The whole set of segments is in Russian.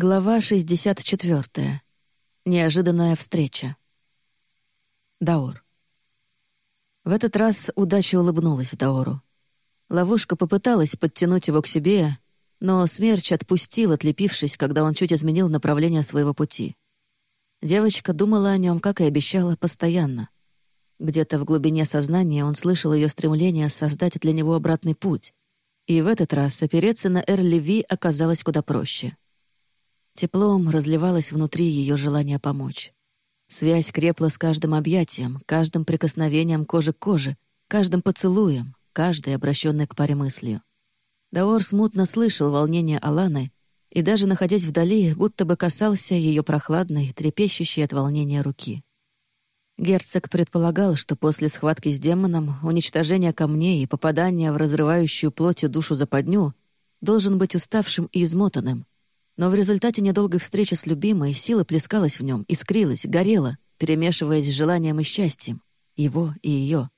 Глава 64. Неожиданная встреча. Даор. В этот раз удача улыбнулась Даору. Ловушка попыталась подтянуть его к себе, но смерч отпустил, отлепившись, когда он чуть изменил направление своего пути. Девочка думала о нем, как и обещала, постоянно. Где-то в глубине сознания он слышал ее стремление создать для него обратный путь, и в этот раз опереться на Эрли Ви оказалось куда проще — Теплом разливалось внутри ее желание помочь. Связь крепла с каждым объятием, каждым прикосновением кожи к коже, каждым поцелуем, каждой обращенной к паре мыслью. Даор смутно слышал волнение Аланы и даже находясь вдали, будто бы касался ее прохладной, трепещущей от волнения руки. Герцог предполагал, что после схватки с демоном, уничтожения камней и попадания в разрывающую плотью душу западню должен быть уставшим и измотанным, но в результате недолгой встречи с любимой сила плескалась в нем, искрилась, горела, перемешиваясь с желанием и счастьем. Его и ее.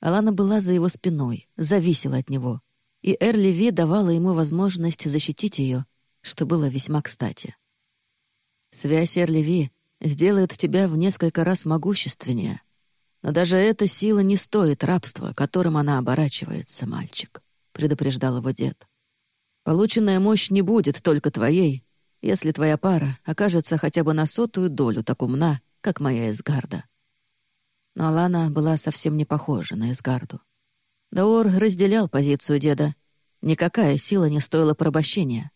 Алана была за его спиной, зависела от него. И Эрли Ви давала ему возможность защитить ее, что было весьма кстати. Связь Эрли Ви сделает тебя в несколько раз могущественнее. Но даже эта сила не стоит рабства, которым она оборачивается, мальчик, — предупреждал его дед. Полученная мощь не будет только твоей, если твоя пара окажется хотя бы на сотую долю так умна, как моя Эсгарда. Но Алана была совсем не похожа на Эсгарду. Даор разделял позицию деда. Никакая сила не стоила порабощения.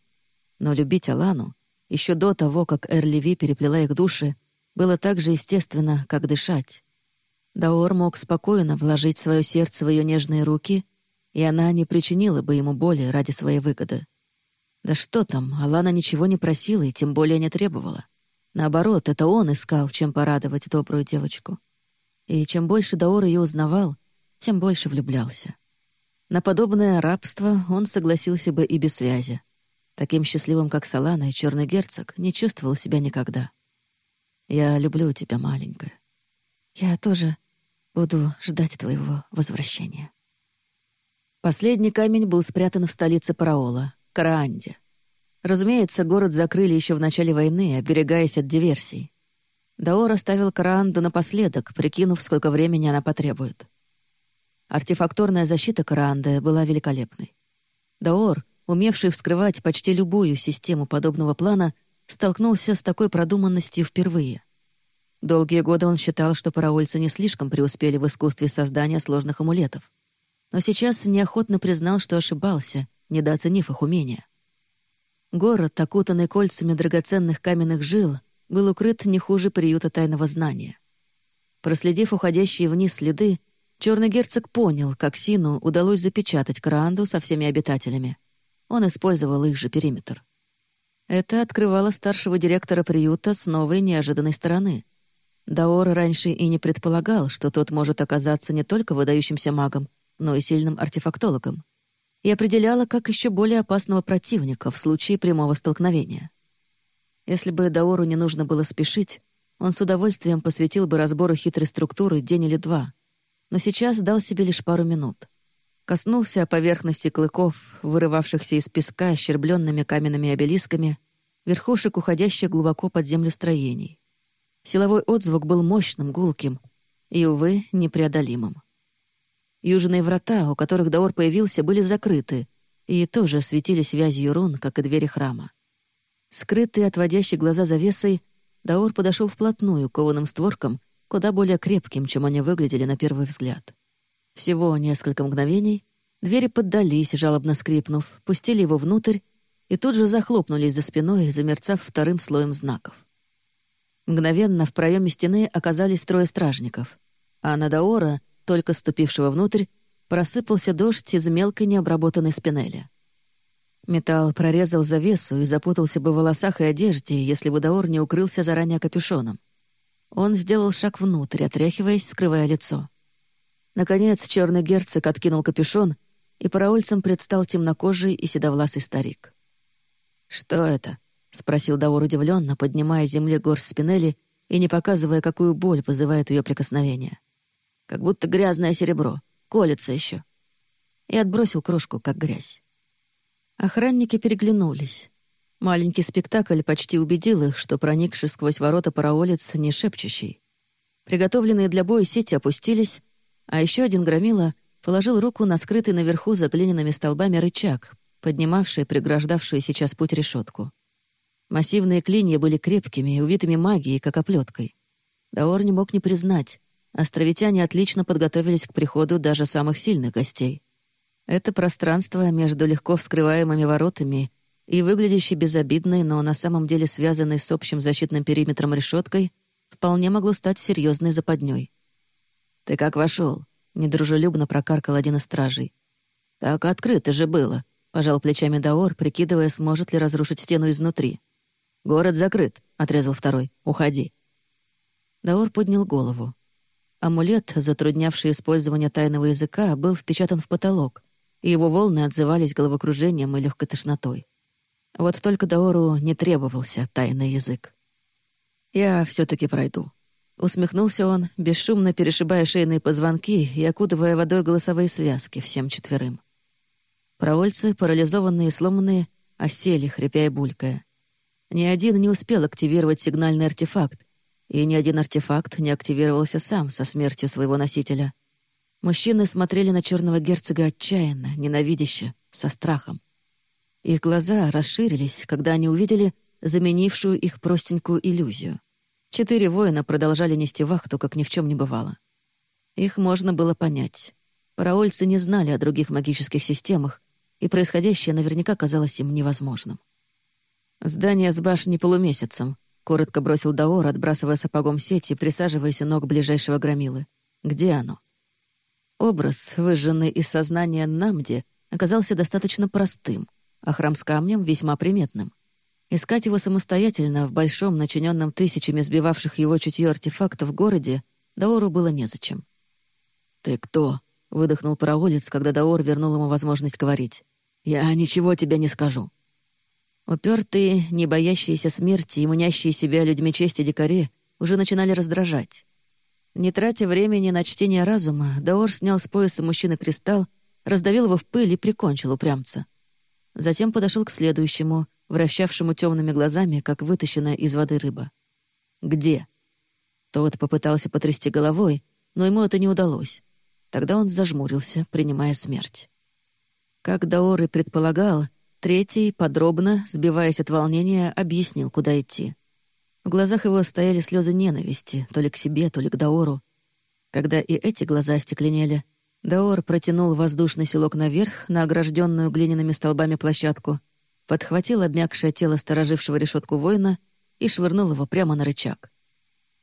Но любить Алану, еще до того, как Эрливи переплела их души, было так же естественно, как дышать. Даор мог спокойно вложить свое сердце в ее нежные руки и она не причинила бы ему боли ради своей выгоды. Да что там, Алана ничего не просила и тем более не требовала. Наоборот, это он искал, чем порадовать добрую девочку. И чем больше Даор ее узнавал, тем больше влюблялся. На подобное рабство он согласился бы и без связи. Таким счастливым, как Салана и черный герцог, не чувствовал себя никогда. «Я люблю тебя, маленькая. Я тоже буду ждать твоего возвращения». Последний камень был спрятан в столице Параола, Караанде. Разумеется, город закрыли еще в начале войны, оберегаясь от диверсий. Даор оставил Караанду напоследок, прикинув, сколько времени она потребует. Артефакторная защита Караанды была великолепной. Даор, умевший вскрывать почти любую систему подобного плана, столкнулся с такой продуманностью впервые. Долгие годы он считал, что параольцы не слишком преуспели в искусстве создания сложных амулетов но сейчас неохотно признал, что ошибался, недооценив их умения. Город, окутанный кольцами драгоценных каменных жил, был укрыт не хуже приюта тайного знания. Проследив уходящие вниз следы, черный герцог понял, как Сину удалось запечатать Краанду со всеми обитателями. Он использовал их же периметр. Это открывало старшего директора приюта с новой неожиданной стороны. Даор раньше и не предполагал, что тот может оказаться не только выдающимся магом, но и сильным артефактологом, и определяла как еще более опасного противника в случае прямого столкновения. Если бы Даору не нужно было спешить, он с удовольствием посвятил бы разбору хитрой структуры день или два, но сейчас дал себе лишь пару минут. Коснулся поверхности клыков, вырывавшихся из песка ощербленными каменными обелисками, верхушек уходящих глубоко под землю строений. Силовой отзвук был мощным, гулким и, увы, непреодолимым. Южные врата, у которых Даор появился, были закрыты и тоже светились вязью рун, как и двери храма. Скрытый, отводящий глаза завесой, Даор подошел вплотную к кованым створкам, куда более крепким, чем они выглядели на первый взгляд. Всего несколько мгновений, двери поддались, жалобно скрипнув, пустили его внутрь и тут же захлопнулись за спиной, замерцав вторым слоем знаков. Мгновенно в проеме стены оказались трое стражников, а на Даора — только ступившего внутрь, просыпался дождь из мелкой необработанной спинели. Металл прорезал завесу и запутался бы в волосах и одежде, если бы Даор не укрылся заранее капюшоном. Он сделал шаг внутрь, отряхиваясь, скрывая лицо. Наконец, черный герцог откинул капюшон, и параульцем предстал темнокожий и седовласый старик. «Что это?» — спросил Даор удивленно, поднимая с земли горсть спинели и не показывая, какую боль вызывает ее прикосновение как будто грязное серебро, колется еще. И отбросил крошку, как грязь. Охранники переглянулись. Маленький спектакль почти убедил их, что проникший сквозь ворота параолец не шепчущий. Приготовленные для боя сети опустились, а еще один громила положил руку на скрытый наверху заклиненными столбами рычаг, поднимавший преграждавшую сейчас путь решетку. Массивные клинья были крепкими и увитыми магией, как оплеткой. Даор не мог не признать, островитяне отлично подготовились к приходу даже самых сильных гостей. Это пространство между легко вскрываемыми воротами и выглядящей безобидной, но на самом деле связанной с общим защитным периметром решеткой, вполне могло стать серьезной западней. «Ты как вошел? недружелюбно прокаркал один из стражей. «Так открыто же было», — пожал плечами Даор, прикидывая, сможет ли разрушить стену изнутри. «Город закрыт», — отрезал второй. «Уходи». Даор поднял голову. Амулет, затруднявший использование тайного языка, был впечатан в потолок, и его волны отзывались головокружением и легкой тошнотой. Вот только Даору не требовался тайный язык. «Я все таки пройду». Усмехнулся он, бесшумно перешибая шейные позвонки и окутывая водой голосовые связки всем четверым. Провольцы, парализованные и сломанные, осели, хрипя и булькая. Ни один не успел активировать сигнальный артефакт, и ни один артефакт не активировался сам со смертью своего носителя. Мужчины смотрели на черного герцога отчаянно, ненавидяще, со страхом. Их глаза расширились, когда они увидели заменившую их простенькую иллюзию. Четыре воина продолжали нести вахту, как ни в чем не бывало. Их можно было понять. Параольцы не знали о других магических системах, и происходящее наверняка казалось им невозможным. «Здание с башней полумесяцем», — коротко бросил Даор, отбрасывая сапогом сеть и присаживаясь у ног ближайшего громилы. «Где оно?» Образ, выжженный из сознания Намди, оказался достаточно простым — а храм с камнем весьма приметным. Искать его самостоятельно в большом, начиненном тысячами сбивавших его чутье артефактов городе Даору было незачем. «Ты кто?» — выдохнул пароволец, когда Даор вернул ему возможность говорить. «Я ничего тебе не скажу». Упертые, не боящиеся смерти и манящие себя людьми чести дикари уже начинали раздражать. Не тратя времени на чтение разума, Даор снял с пояса мужчины кристалл, раздавил его в пыль и прикончил упрямца. Затем подошел к следующему, вращавшему темными глазами, как вытащенная из воды рыба. «Где?» Тот попытался потрясти головой, но ему это не удалось. Тогда он зажмурился, принимая смерть. Как Даор и предполагал, третий, подробно, сбиваясь от волнения, объяснил, куда идти. В глазах его стояли слезы ненависти, то ли к себе, то ли к Даору. Когда и эти глаза остекленели, Даор протянул воздушный селок наверх, на огражденную глиняными столбами площадку, подхватил обмякшее тело сторожившего решетку воина и швырнул его прямо на рычаг.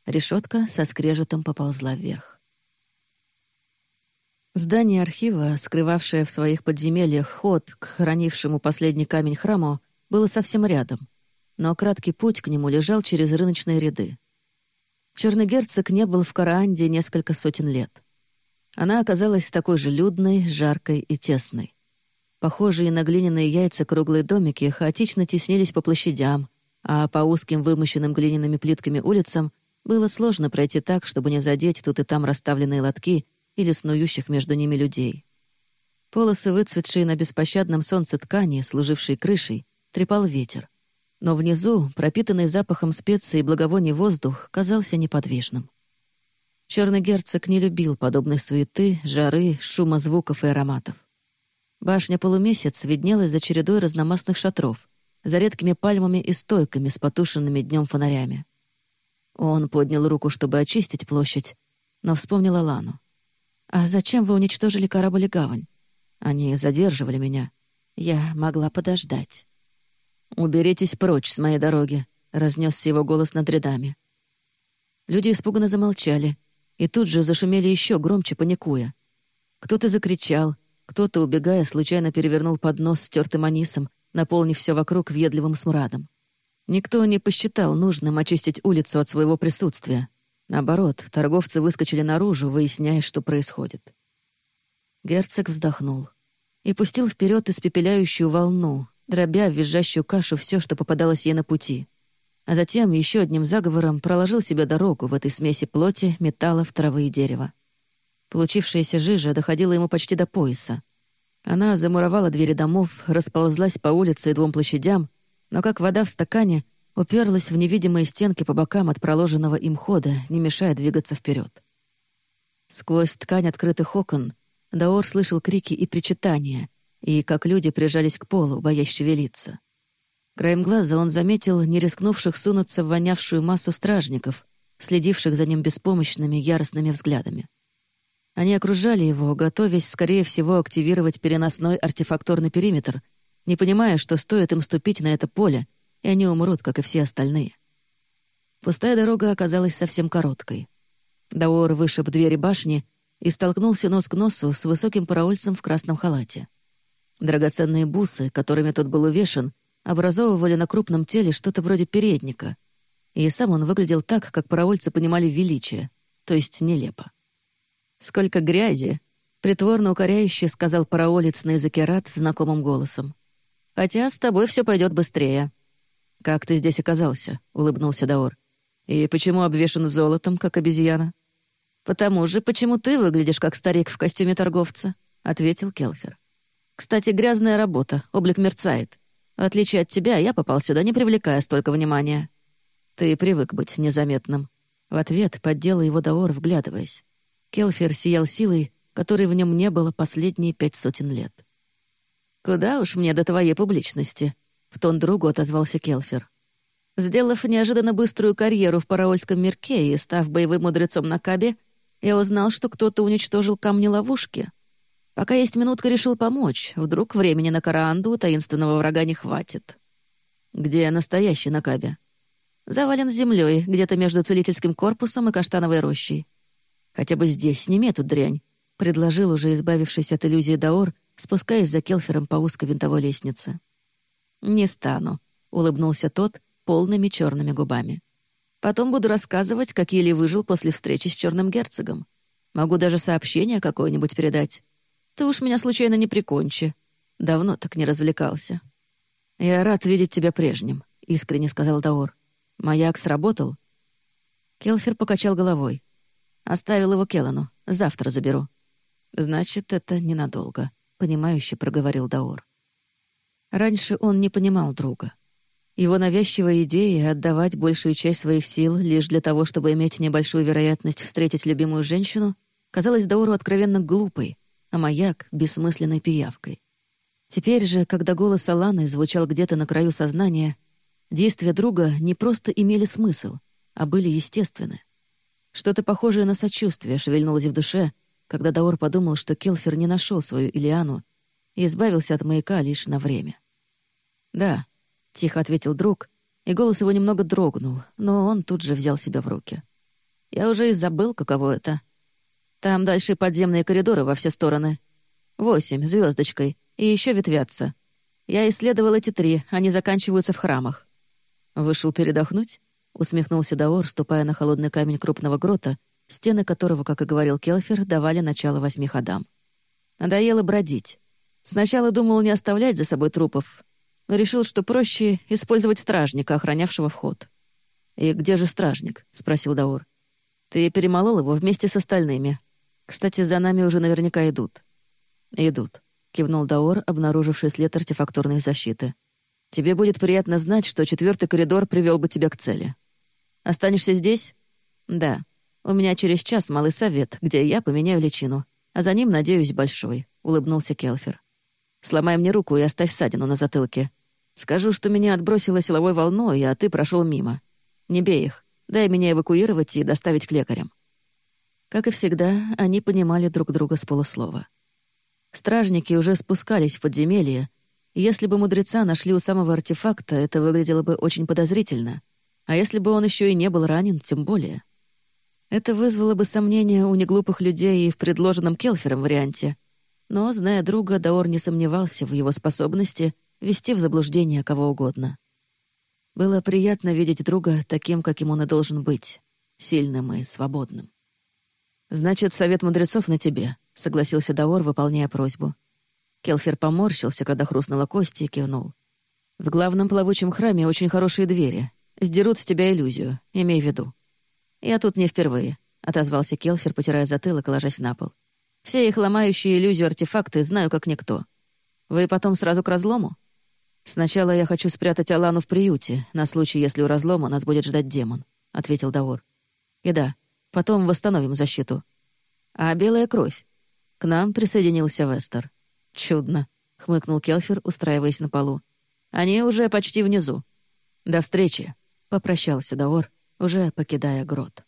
Решетка со скрежетом поползла вверх. Здание архива, скрывавшее в своих подземельях ход к хранившему последний камень храму, было совсем рядом, но краткий путь к нему лежал через рыночные ряды. Черный герцог не был в Караанде несколько сотен лет. Она оказалась такой же людной, жаркой и тесной. Похожие на глиняные яйца круглые домики хаотично теснились по площадям, а по узким вымощенным глиняными плитками улицам было сложно пройти так, чтобы не задеть тут и там расставленные лотки или снующих между ними людей. Полосы, выцветшие на беспощадном солнце ткани, служившие крышей, трепал ветер. Но внизу, пропитанный запахом специй и благовоний воздух, казался неподвижным. Черный герцог не любил подобной суеты, жары, шума звуков и ароматов. Башня полумесяц виднелась за чередой разномастных шатров, за редкими пальмами и стойками с потушенными днем фонарями. Он поднял руку, чтобы очистить площадь, но вспомнил Алану. «А зачем вы уничтожили корабль и гавань? Они задерживали меня. Я могла подождать». «Уберитесь прочь с моей дороги», — разнесся его голос над рядами. Люди испуганно замолчали, и тут же зашумели еще громче, паникуя. Кто-то закричал, кто-то, убегая, случайно перевернул поднос с тертым анисом, наполнив все вокруг въедливым смрадом. Никто не посчитал нужным очистить улицу от своего присутствия. Наоборот, торговцы выскочили наружу, выясняя, что происходит. Герцог вздохнул и пустил вперед испепеляющую волну, дробя в визжащую кашу все, что попадалось ей на пути а затем еще одним заговором проложил себе дорогу в этой смеси плоти, металлов, травы и дерева. Получившаяся жижа доходила ему почти до пояса. Она замуровала двери домов, расползлась по улице и двум площадям, но как вода в стакане уперлась в невидимые стенки по бокам от проложенного им хода, не мешая двигаться вперед. Сквозь ткань открытых окон Даор слышал крики и причитания, и как люди прижались к полу, боясь шевелиться. Краем глаза он заметил не рискнувших сунуться в вонявшую массу стражников, следивших за ним беспомощными, яростными взглядами. Они окружали его, готовясь, скорее всего, активировать переносной артефакторный периметр, не понимая, что стоит им ступить на это поле, и они умрут, как и все остальные. Пустая дорога оказалась совсем короткой. Даор вышиб двери башни и столкнулся нос к носу с высоким параольцем в красном халате. Драгоценные бусы, которыми тот был увешан, образовывали на крупном теле что-то вроде передника, и сам он выглядел так, как параольцы понимали величие, то есть нелепо. «Сколько грязи!» — притворно укоряюще сказал параолец на языке рад знакомым голосом. «Хотя с тобой все пойдет быстрее». «Как ты здесь оказался?» — улыбнулся Даор. «И почему обвешан золотом, как обезьяна?» «Потому же, почему ты выглядишь как старик в костюме торговца?» — ответил Келфер. «Кстати, грязная работа, облик мерцает. В отличие от тебя, я попал сюда, не привлекая столько внимания. Ты привык быть незаметным». В ответ поддела его Даор, вглядываясь. Келфер сиял силой, которой в нем не было последние пять сотен лет. «Куда уж мне до твоей публичности?» — в тон другу отозвался Келфер. Сделав неожиданно быструю карьеру в параольском мирке и став боевым мудрецом на Кабе, я узнал, что кто-то уничтожил камни-ловушки. Пока есть минутка, решил помочь. Вдруг времени на Караанду у таинственного врага не хватит. Где настоящий на Кабе? Завален землей, где-то между целительским корпусом и каштановой рощей. Хотя бы здесь сними эту дрянь», — предложил уже избавившись от иллюзии Даор, спускаясь за Келфером по узкой винтовой лестнице. «Не стану», — улыбнулся тот полными черными губами. «Потом буду рассказывать, как еле выжил после встречи с черным герцогом. Могу даже сообщение какое-нибудь передать. Ты уж меня случайно не прикончи. Давно так не развлекался». «Я рад видеть тебя прежним», — искренне сказал Даор. «Маяк сработал?» Келфер покачал головой. Оставил его Келану. Завтра заберу». «Значит, это ненадолго», — понимающе проговорил Даор. Раньше он не понимал друга. Его навязчивая идея отдавать большую часть своих сил лишь для того, чтобы иметь небольшую вероятность встретить любимую женщину, казалась Даору откровенно глупой, а маяк — бессмысленной пиявкой. Теперь же, когда голос Аланы звучал где-то на краю сознания, действия друга не просто имели смысл, а были естественны. Что-то похожее на сочувствие шевельнулось в душе, когда Даор подумал, что Келфер не нашел свою Илиану и избавился от маяка лишь на время. «Да», — тихо ответил друг, и голос его немного дрогнул, но он тут же взял себя в руки. «Я уже и забыл, каково это. Там дальше подземные коридоры во все стороны. Восемь, звездочкой, и еще ветвятся. Я исследовал эти три, они заканчиваются в храмах. Вышел передохнуть? — усмехнулся Даор, ступая на холодный камень крупного грота, стены которого, как и говорил Келфер, давали начало восьми ходам. Надоело бродить. Сначала думал не оставлять за собой трупов, но решил, что проще использовать стражника, охранявшего вход. «И где же стражник?» — спросил Даор. «Ты перемолол его вместе с остальными. Кстати, за нами уже наверняка идут». «Идут», — кивнул Даор, обнаруживший след артефакторной защиты. «Тебе будет приятно знать, что четвертый коридор привел бы тебя к цели». Останешься здесь? Да. У меня через час малый совет, где я поменяю личину. А за ним, надеюсь, большой», — улыбнулся Келфер. «Сломай мне руку и оставь ссадину на затылке. Скажу, что меня отбросило силовой волной, а ты прошел мимо. Не бей их. Дай меня эвакуировать и доставить к лекарям». Как и всегда, они понимали друг друга с полуслова. Стражники уже спускались в подземелье, если бы мудреца нашли у самого артефакта, это выглядело бы очень подозрительно. А если бы он еще и не был ранен, тем более. Это вызвало бы сомнения у неглупых людей и в предложенном Келфером варианте. Но, зная друга, Даор не сомневался в его способности вести в заблуждение кого угодно. Было приятно видеть друга таким, каким он и должен быть, сильным и свободным. «Значит, совет мудрецов на тебе», — согласился Даор, выполняя просьбу. Келфер поморщился, когда хрустнула кость, и кивнул. «В главном плавучем храме очень хорошие двери. Сдерут с тебя иллюзию, имей в виду». «Я тут не впервые», — отозвался Келфер, потирая затылок и ложась на пол. «Все их ломающие иллюзию артефакты знаю как никто. Вы потом сразу к разлому?» «Сначала я хочу спрятать Алану в приюте, на случай, если у разлома нас будет ждать демон», — ответил Даор. «И да, потом восстановим защиту. А белая кровь? К нам присоединился Вестер. Чудно», — хмыкнул Келфер, устраиваясь на полу. «Они уже почти внизу. До встречи», — попрощался Даор, уже покидая грот.